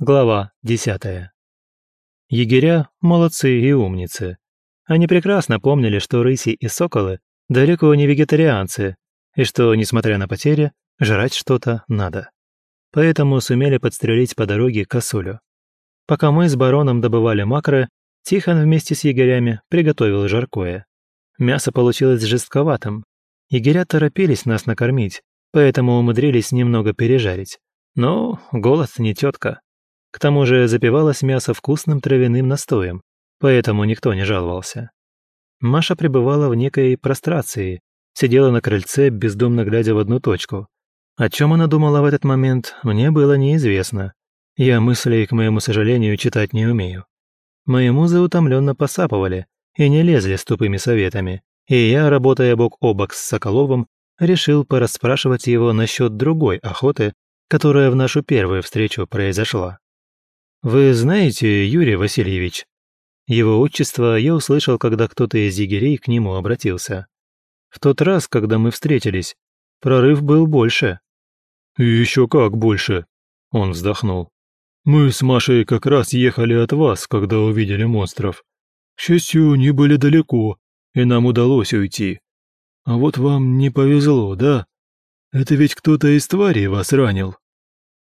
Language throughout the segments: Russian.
Глава 10. Егеря – молодцы и умницы. Они прекрасно помнили, что рыси и соколы далеко не вегетарианцы, и что, несмотря на потери, жрать что-то надо. Поэтому сумели подстрелить по дороге косулю. Пока мы с бароном добывали макры, Тихон вместе с егерями приготовил жаркое. Мясо получилось жестковатым. Егеря торопились нас накормить, поэтому умудрились немного пережарить. Но голод не тетка. К тому же запивалось мясо вкусным травяным настоем, поэтому никто не жаловался. Маша пребывала в некой прострации, сидела на крыльце, бездумно глядя в одну точку. О чем она думала в этот момент, мне было неизвестно. Я мыслей, к моему сожалению, читать не умею. Мои музы утомленно посапывали и не лезли с тупыми советами, и я, работая бок о бок с Соколовым, решил порасспрашивать его насчет другой охоты, которая в нашу первую встречу произошла. «Вы знаете, Юрий Васильевич?» Его отчество я услышал, когда кто-то из егерей к нему обратился. В тот раз, когда мы встретились, прорыв был больше. еще как больше!» Он вздохнул. «Мы с Машей как раз ехали от вас, когда увидели монстров. К счастью, не были далеко, и нам удалось уйти. А вот вам не повезло, да? Это ведь кто-то из тварей вас ранил».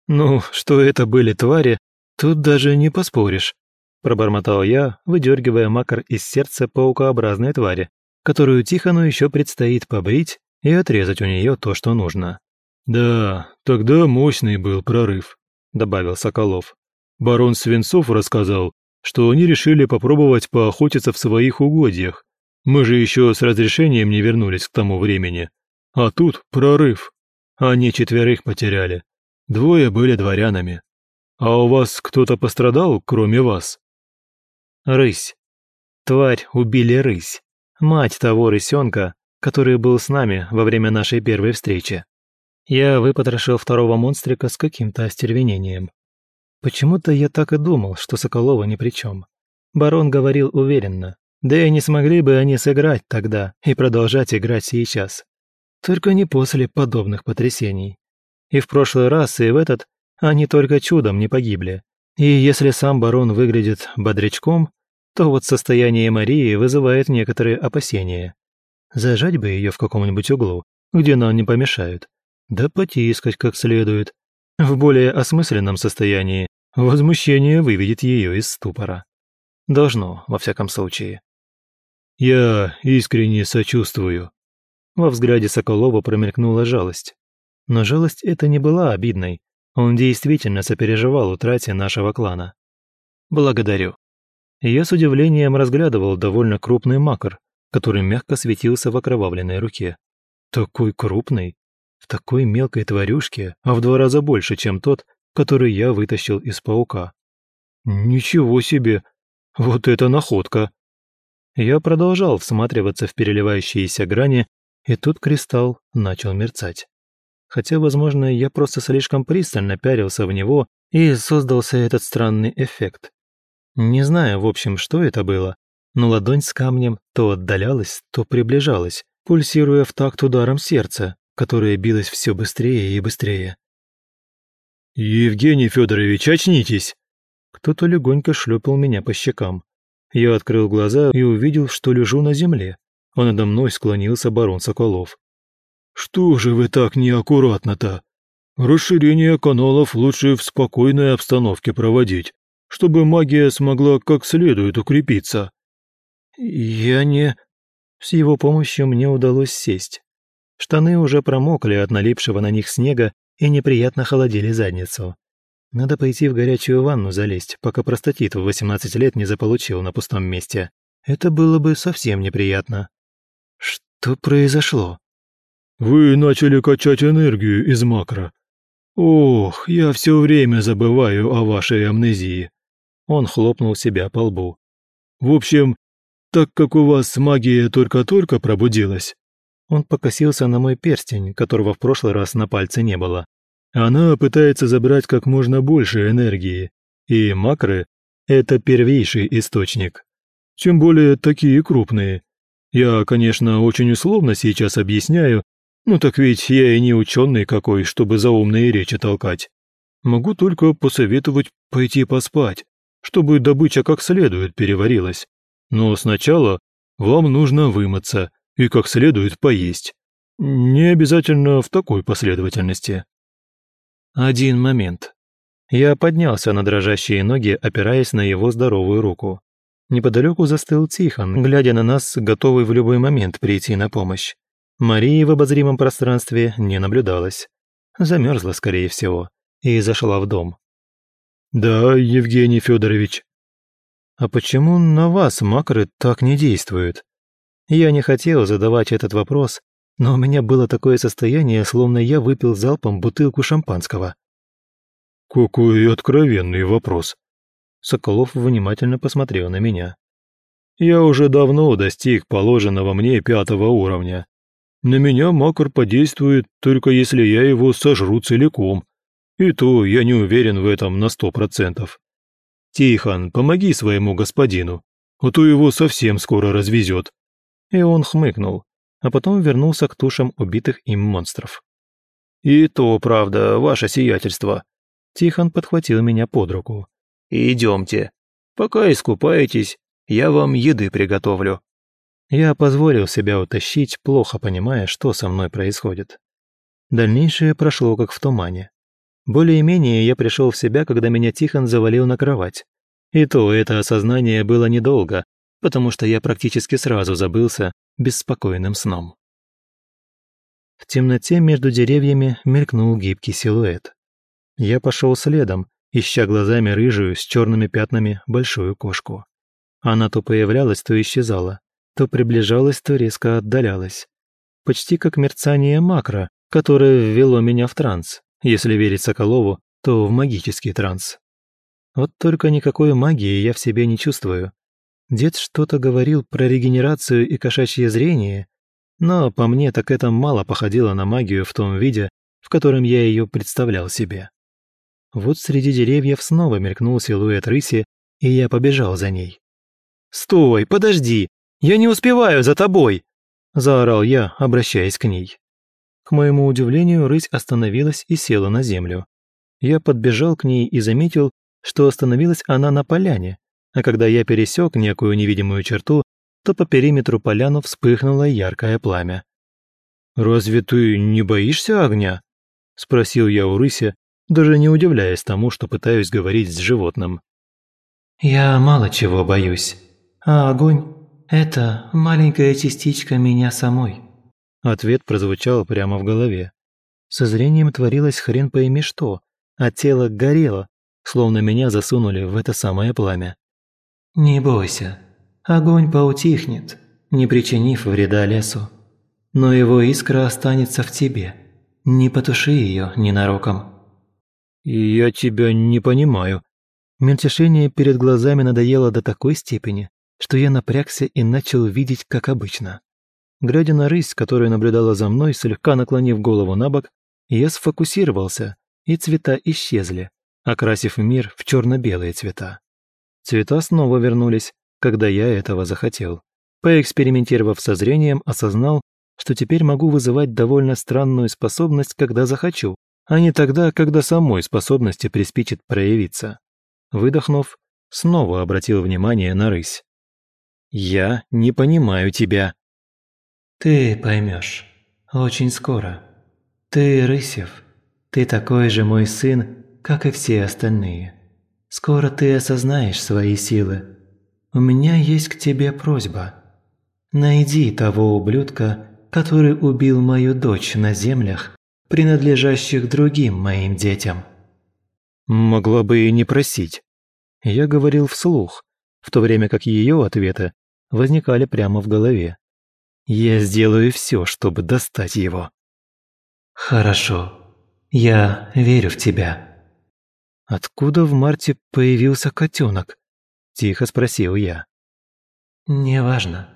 «Ну, что это были твари, «Тут даже не поспоришь», – пробормотал я, выдергивая макар из сердца паукообразной твари, которую Тихону еще предстоит побрить и отрезать у нее то, что нужно. «Да, тогда мощный был прорыв», – добавил Соколов. «Барон Свинцов рассказал, что они решили попробовать поохотиться в своих угодьях. Мы же еще с разрешением не вернулись к тому времени. А тут прорыв. Они четверых потеряли. Двое были дворянами. «А у вас кто-то пострадал, кроме вас?» «Рысь. Тварь убили рысь. Мать того рысенка, который был с нами во время нашей первой встречи. Я выпотрошил второго монстрика с каким-то остервенением. Почему-то я так и думал, что Соколова ни при чем. Барон говорил уверенно. Да и не смогли бы они сыграть тогда и продолжать играть сейчас. Только не после подобных потрясений. И в прошлый раз, и в этот они только чудом не погибли. И если сам барон выглядит бодрячком, то вот состояние Марии вызывает некоторые опасения. Зажать бы ее в каком-нибудь углу, где нам не помешают, да потискать как следует. В более осмысленном состоянии возмущение выведет ее из ступора. Должно, во всяком случае. «Я искренне сочувствую». Во взгляде Соколова промелькнула жалость. Но жалость эта не была обидной, он действительно сопереживал утрате нашего клана. Благодарю. Я с удивлением разглядывал довольно крупный макар, который мягко светился в окровавленной руке. Такой крупный, в такой мелкой тварюшке, а в два раза больше, чем тот, который я вытащил из паука. Ничего себе! Вот это находка! Я продолжал всматриваться в переливающиеся грани, и тут кристалл начал мерцать хотя, возможно, я просто слишком пристально пярился в него и создался этот странный эффект. Не знаю, в общем, что это было, но ладонь с камнем то отдалялась, то приближалась, пульсируя в такт ударом сердца, которое билось все быстрее и быстрее. «Евгений Федорович, очнитесь!» Кто-то легонько шлепал меня по щекам. Я открыл глаза и увидел, что лежу на земле, а надо мной склонился барон Соколов. «Что же вы так неаккуратно-то? Расширение каналов лучше в спокойной обстановке проводить, чтобы магия смогла как следует укрепиться». «Я не...» С его помощью мне удалось сесть. Штаны уже промокли от налипшего на них снега и неприятно холодили задницу. Надо пойти в горячую ванну залезть, пока простатит в 18 лет не заполучил на пустом месте. Это было бы совсем неприятно. Что произошло? Вы начали качать энергию из макро. Ох, я все время забываю о вашей амнезии. Он хлопнул себя по лбу. В общем, так как у вас магия только-только пробудилась. Он покосился на мой перстень, которого в прошлый раз на пальце не было. Она пытается забрать как можно больше энергии, и макры – это первейший источник. Тем более такие крупные. Я, конечно, очень условно сейчас объясняю, ну так ведь я и не ученый какой, чтобы заумные речи толкать. Могу только посоветовать пойти поспать, чтобы добыча как следует переварилась. Но сначала вам нужно вымыться и как следует поесть. Не обязательно в такой последовательности. Один момент. Я поднялся на дрожащие ноги, опираясь на его здоровую руку. Неподалеку застыл Тихон, глядя на нас, готовый в любой момент прийти на помощь. Марии в обозримом пространстве не наблюдалось. Замерзла, скорее всего, и зашла в дом. «Да, Евгений Федорович. «А почему на вас макры так не действуют?» Я не хотел задавать этот вопрос, но у меня было такое состояние, словно я выпил залпом бутылку шампанского. «Какой откровенный вопрос!» Соколов внимательно посмотрел на меня. «Я уже давно достиг положенного мне пятого уровня. На меня макар подействует, только если я его сожру целиком. И то я не уверен в этом на сто процентов. Тихон, помоги своему господину, а то его совсем скоро развезет». И он хмыкнул а потом вернулся к тушам убитых им монстров. «И то, правда, ваше сиятельство». Тихон подхватил меня под руку. «Идемте. Пока искупаетесь, я вам еды приготовлю». Я позволил себя утащить, плохо понимая, что со мной происходит. Дальнейшее прошло как в тумане. Более-менее я пришел в себя, когда меня Тихон завалил на кровать. И то это осознание было недолго, потому что я практически сразу забылся беспокойным сном. В темноте между деревьями мелькнул гибкий силуэт. Я пошел следом, ища глазами рыжую с черными пятнами большую кошку. Она то появлялась, то исчезала, то приближалась, то резко отдалялась. Почти как мерцание макро, которое ввело меня в транс. Если верить Соколову, то в магический транс. Вот только никакой магии я в себе не чувствую, Дед что-то говорил про регенерацию и кошачье зрение, но по мне так это мало походило на магию в том виде, в котором я ее представлял себе. Вот среди деревьев снова мелькнул силуэт рыси, и я побежал за ней. «Стой, подожди! Я не успеваю за тобой!» – заорал я, обращаясь к ней. К моему удивлению, рысь остановилась и села на землю. Я подбежал к ней и заметил, что остановилась она на поляне, а когда я пересек некую невидимую черту, то по периметру поляну вспыхнуло яркое пламя. «Разве ты не боишься огня?» – спросил я у рыся, даже не удивляясь тому, что пытаюсь говорить с животным. «Я мало чего боюсь, а огонь – это маленькая частичка меня самой». Ответ прозвучал прямо в голове. Со зрением творилось хрен пойми что, а тело горело, словно меня засунули в это самое пламя. «Не бойся, огонь поутихнет, не причинив вреда лесу. Но его искра останется в тебе. Не потуши ее ненароком». «Я тебя не понимаю». Мельтешение перед глазами надоело до такой степени, что я напрягся и начал видеть, как обычно. Глядя на рысь, которая наблюдала за мной, слегка наклонив голову на бок, я сфокусировался, и цвета исчезли, окрасив мир в черно-белые цвета. Цвета снова вернулись, когда я этого захотел. Поэкспериментировав со зрением, осознал, что теперь могу вызывать довольно странную способность, когда захочу, а не тогда, когда самой способности приспичит проявиться. Выдохнув, снова обратил внимание на рысь. «Я не понимаю тебя». «Ты поймешь. Очень скоро. Ты, Рысев, ты такой же мой сын, как и все остальные. Скоро ты осознаешь свои силы. У меня есть к тебе просьба. Найди того ублюдка, который убил мою дочь на землях, принадлежащих другим моим детям». Могла бы и не просить. Я говорил вслух, в то время как ее ответы возникали прямо в голове. Я сделаю все, чтобы достать его. «Хорошо. Я верю в тебя». «Откуда в марте появился котенок?» – тихо спросил я. «Неважно.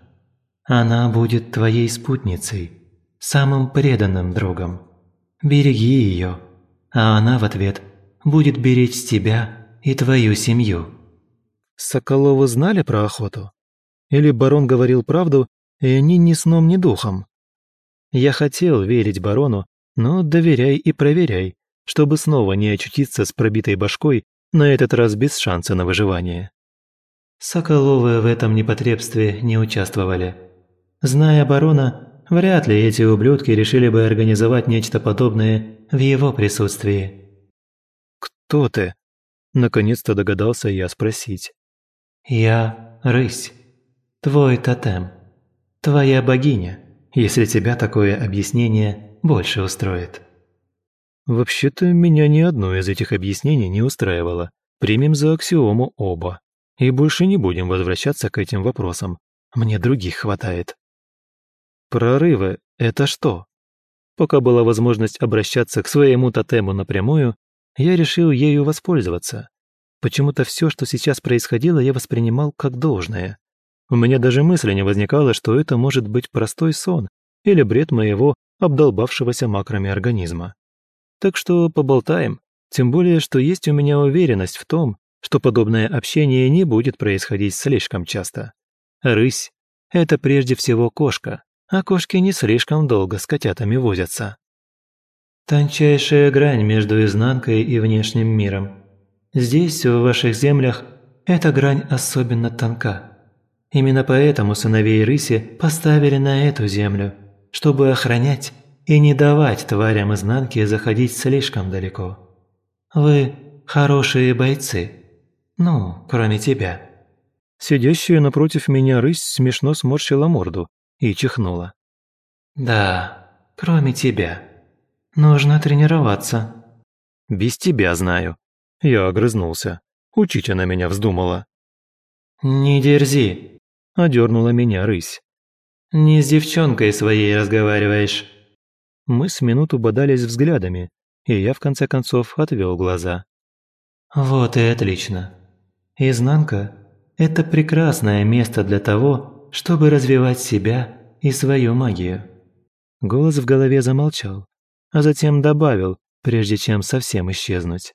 Она будет твоей спутницей, самым преданным другом. Береги ее, а она в ответ будет беречь тебя и твою семью». Соколовы знали про охоту? Или барон говорил правду, и они ни сном, ни духом? Я хотел верить барону, но доверяй и проверяй, чтобы снова не очутиться с пробитой башкой, на этот раз без шанса на выживание. Соколовы в этом непотребстве не участвовали. Зная барона, вряд ли эти ублюдки решили бы организовать нечто подобное в его присутствии. «Кто ты?» – наконец-то догадался я спросить. «Я – рысь. Твой тотем. Твоя богиня, если тебя такое объяснение больше устроит». Вообще-то меня ни одно из этих объяснений не устраивало. Примем за аксиому оба. И больше не будем возвращаться к этим вопросам. Мне других хватает. Прорывы – это что? Пока была возможность обращаться к своему тотему напрямую, я решил ею воспользоваться. Почему-то все, что сейчас происходило, я воспринимал как должное. У меня даже мысли не возникало, что это может быть простой сон или бред моего обдолбавшегося макрами организма. Так что поболтаем, тем более, что есть у меня уверенность в том, что подобное общение не будет происходить слишком часто. Рысь – это прежде всего кошка, а кошки не слишком долго с котятами возятся. Тончайшая грань между изнанкой и внешним миром. Здесь, в ваших землях, эта грань особенно тонка. Именно поэтому сыновей рыси поставили на эту землю, чтобы охранять и не давать тварям изнанки заходить слишком далеко. Вы хорошие бойцы. Ну, кроме тебя». Сидящая напротив меня рысь смешно сморщила морду и чихнула. «Да, кроме тебя. Нужно тренироваться». «Без тебя знаю». Я огрызнулся. Учить она меня вздумала. «Не дерзи», – одернула меня рысь. «Не с девчонкой своей разговариваешь». Мы с минуту бодались взглядами, и я в конце концов отвел глаза. «Вот и отлично. Изнанка – это прекрасное место для того, чтобы развивать себя и свою магию». Голос в голове замолчал, а затем добавил, прежде чем совсем исчезнуть.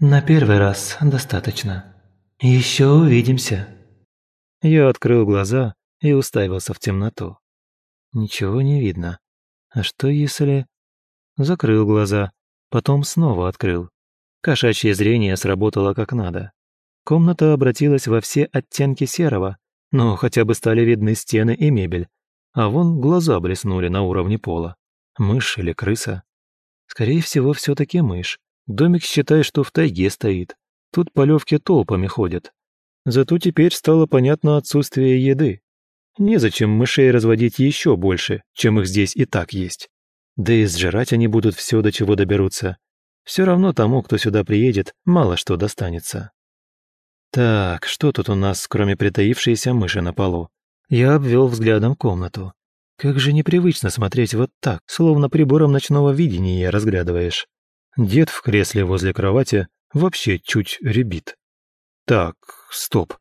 «На первый раз достаточно. Еще увидимся». Я открыл глаза и уставился в темноту. Ничего не видно. А что если... Закрыл глаза, потом снова открыл. Кошачье зрение сработало как надо. Комната обратилась во все оттенки серого, но хотя бы стали видны стены и мебель. А вон глаза блеснули на уровне пола. Мышь или крыса? Скорее всего, все таки мышь. Домик, считай, что в тайге стоит. Тут полевки толпами ходят. Зато теперь стало понятно отсутствие еды. Незачем мышей разводить еще больше, чем их здесь и так есть. Да и сжирать они будут все, до чего доберутся. Все равно тому, кто сюда приедет, мало что достанется. Так, что тут у нас, кроме притаившейся мыши на полу? Я обвел взглядом комнату. Как же непривычно смотреть вот так, словно прибором ночного видения разглядываешь. Дед в кресле возле кровати вообще чуть ребит. Так, стоп.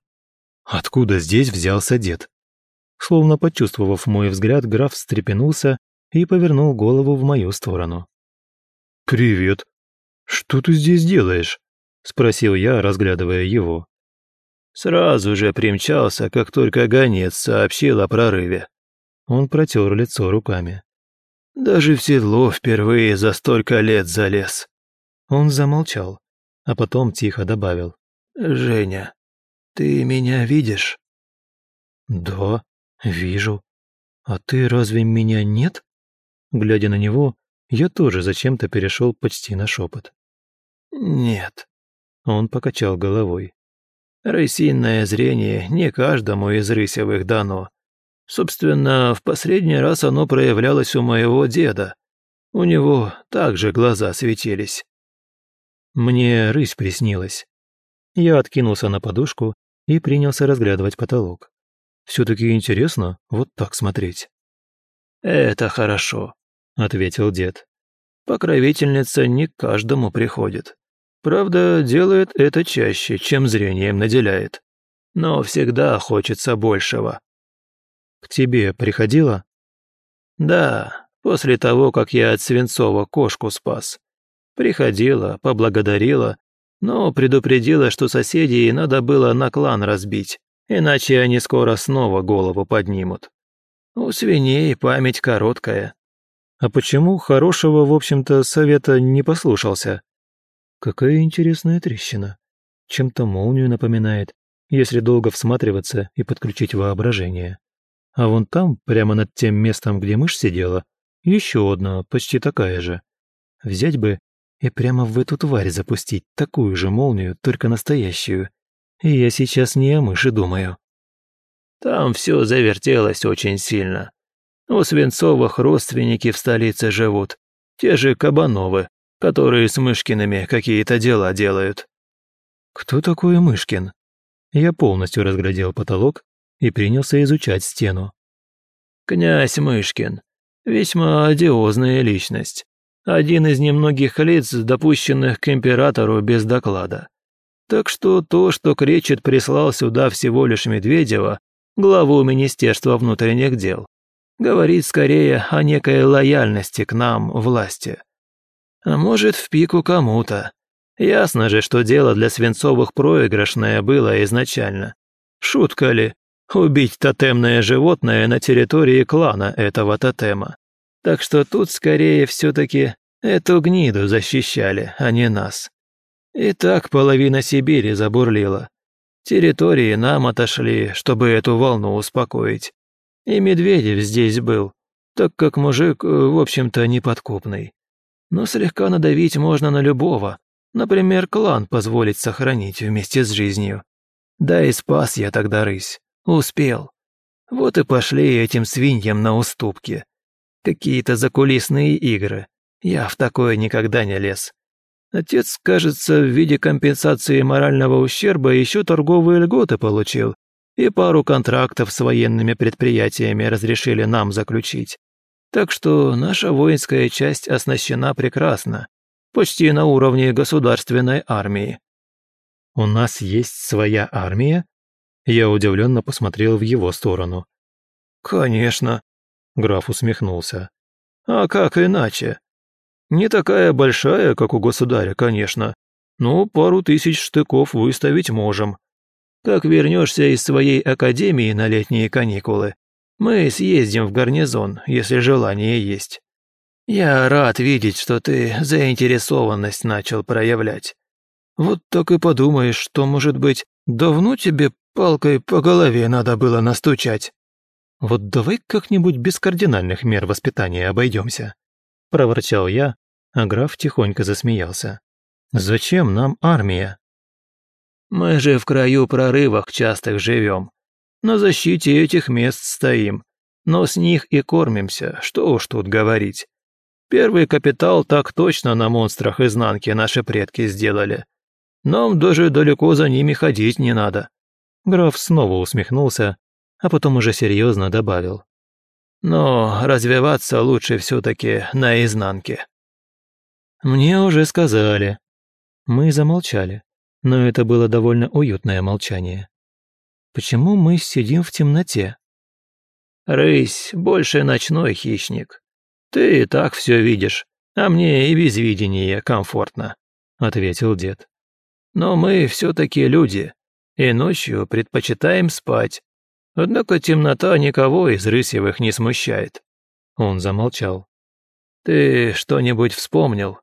Откуда здесь взялся дед? Словно почувствовав мой взгляд, граф встрепенулся и повернул голову в мою сторону. «Привет. Что ты здесь делаешь?» – спросил я, разглядывая его. «Сразу же примчался, как только гонец сообщил о прорыве». Он протер лицо руками. «Даже в седло впервые за столько лет залез». Он замолчал, а потом тихо добавил. «Женя, ты меня видишь?» «Да», «Вижу. А ты разве меня нет?» Глядя на него, я тоже зачем-то перешел почти на шепот. «Нет». Он покачал головой. «Рысиное зрение не каждому из рысевых дано. Собственно, в последний раз оно проявлялось у моего деда. У него также глаза светились». Мне рысь приснилась. Я откинулся на подушку и принялся разглядывать потолок. Все-таки интересно вот так смотреть». «Это хорошо», — ответил дед. «Покровительница не к каждому приходит. Правда, делает это чаще, чем зрением наделяет. Но всегда хочется большего». «К тебе приходила?» «Да, после того, как я от Свинцова кошку спас. Приходила, поблагодарила, но предупредила, что соседей надо было на клан разбить иначе они скоро снова голову поднимут. У свиней память короткая. А почему хорошего, в общем-то, совета не послушался? Какая интересная трещина. Чем-то молнию напоминает, если долго всматриваться и подключить воображение. А вон там, прямо над тем местом, где мышь сидела, еще одна, почти такая же. Взять бы и прямо в эту тварь запустить такую же молнию, только настоящую. И я сейчас не о мыши думаю. Там все завертелось очень сильно. У Свинцовых родственники в столице живут, те же Кабановы, которые с Мышкиными какие-то дела делают». «Кто такой Мышкин?» Я полностью разглядел потолок и принялся изучать стену. «Князь Мышкин. Весьма одиозная личность. Один из немногих лиц, допущенных к императору без доклада. Так что то, что Кречет прислал сюда всего лишь Медведева, главу Министерства внутренних дел, говорит скорее о некой лояльности к нам, власти. А может, в пику кому-то. Ясно же, что дело для Свинцовых проигрышное было изначально. Шутка ли? Убить тотемное животное на территории клана этого тотема. Так что тут скорее все-таки эту гниду защищали, а не нас. И так половина Сибири забурлила. Территории нам отошли, чтобы эту волну успокоить. И Медведев здесь был, так как мужик, э, в общем-то, неподкупный. Но слегка надавить можно на любого, например, клан позволить сохранить вместе с жизнью. Да и спас я тогда рысь, успел. Вот и пошли этим свиньям на уступки. Какие-то закулисные игры. Я в такое никогда не лез. Отец, кажется, в виде компенсации морального ущерба еще торговые льготы получил, и пару контрактов с военными предприятиями разрешили нам заключить. Так что наша воинская часть оснащена прекрасно, почти на уровне государственной армии. «У нас есть своя армия?» Я удивленно посмотрел в его сторону. «Конечно», — граф усмехнулся. «А как иначе? Не такая большая, как у государя, конечно, но пару тысяч штыков выставить можем. Как вернешься из своей академии на летние каникулы, мы съездим в гарнизон, если желание есть. Я рад видеть, что ты заинтересованность начал проявлять. Вот так и подумаешь, что, может быть, давно тебе палкой по голове надо было настучать. Вот давай как-нибудь без кардинальных мер воспитания обойдемся. Проворчал я, а граф тихонько засмеялся. Зачем нам армия? Мы же в краю прорывах частых живем. На защите этих мест стоим. Но с них и кормимся, что уж тут говорить. Первый капитал так точно на монстрах изнанки наши предки сделали. Нам даже далеко за ними ходить не надо». Граф снова усмехнулся, а потом уже серьезно добавил. «Но развиваться лучше все-таки на изнанке». «Мне уже сказали». Мы замолчали но это было довольно уютное молчание. Почему мы сидим в темноте? «Рысь больше ночной хищник. Ты и так все видишь, а мне и без видения комфортно», — ответил дед. «Но мы все-таки люди, и ночью предпочитаем спать. Однако темнота никого из рысевых не смущает». Он замолчал. «Ты что-нибудь вспомнил?»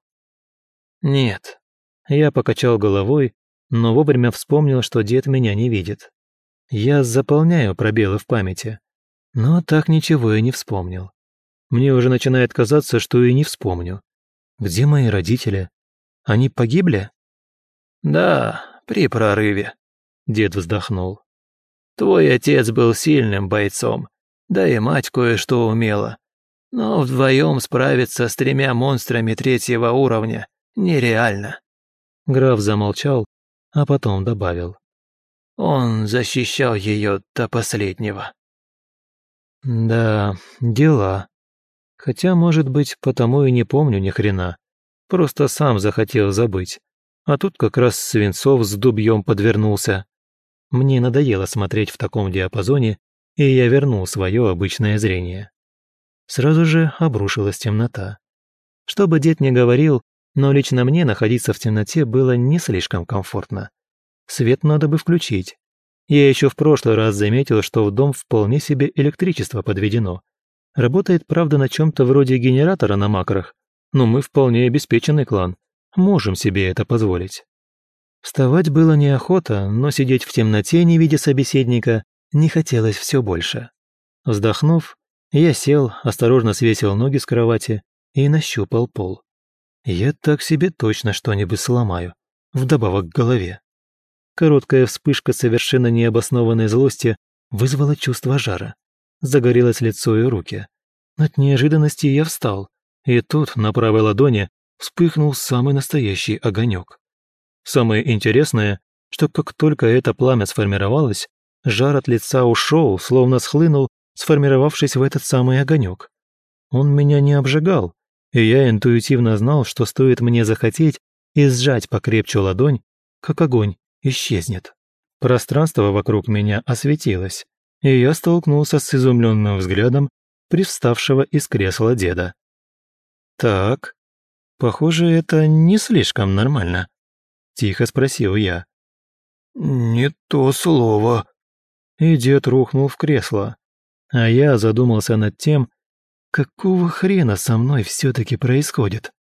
«Нет». Я покачал головой но вовремя вспомнил, что дед меня не видит. Я заполняю пробелы в памяти, но так ничего и не вспомнил. Мне уже начинает казаться, что и не вспомню. Где мои родители? Они погибли? Да, при прорыве. Дед вздохнул. Твой отец был сильным бойцом, да и мать кое-что умела. Но вдвоем справиться с тремя монстрами третьего уровня нереально. Граф замолчал, а потом добавил. Он защищал ее до последнего. Да, дела. Хотя, может быть, потому и не помню ни хрена. Просто сам захотел забыть. А тут как раз Свинцов с дубьем подвернулся. Мне надоело смотреть в таком диапазоне, и я вернул свое обычное зрение. Сразу же обрушилась темнота. Что бы дед ни говорил, но лично мне находиться в темноте было не слишком комфортно. Свет надо бы включить. Я еще в прошлый раз заметил, что в дом вполне себе электричество подведено. Работает, правда, на чем-то вроде генератора на макрах, но мы вполне обеспеченный клан, можем себе это позволить. Вставать было неохота, но сидеть в темноте, не видя собеседника, не хотелось все больше. Вздохнув, я сел, осторожно свесил ноги с кровати и нащупал пол. Я так себе точно что-нибудь сломаю, вдобавок к голове. Короткая вспышка совершенно необоснованной злости вызвала чувство жара. Загорелось лицо и руки. От неожиданности я встал, и тут на правой ладони вспыхнул самый настоящий огонек. Самое интересное, что как только это пламя сформировалось, жар от лица ушел, словно схлынул, сформировавшись в этот самый огонек. Он меня не обжигал, и я интуитивно знал, что стоит мне захотеть и сжать покрепче ладонь, как огонь исчезнет. Пространство вокруг меня осветилось, и я столкнулся с изумленным взглядом привставшего из кресла деда. «Так, похоже, это не слишком нормально», — тихо спросил я. «Не то слово». И дед рухнул в кресло, а я задумался над тем, какого хрена со мной все-таки происходит.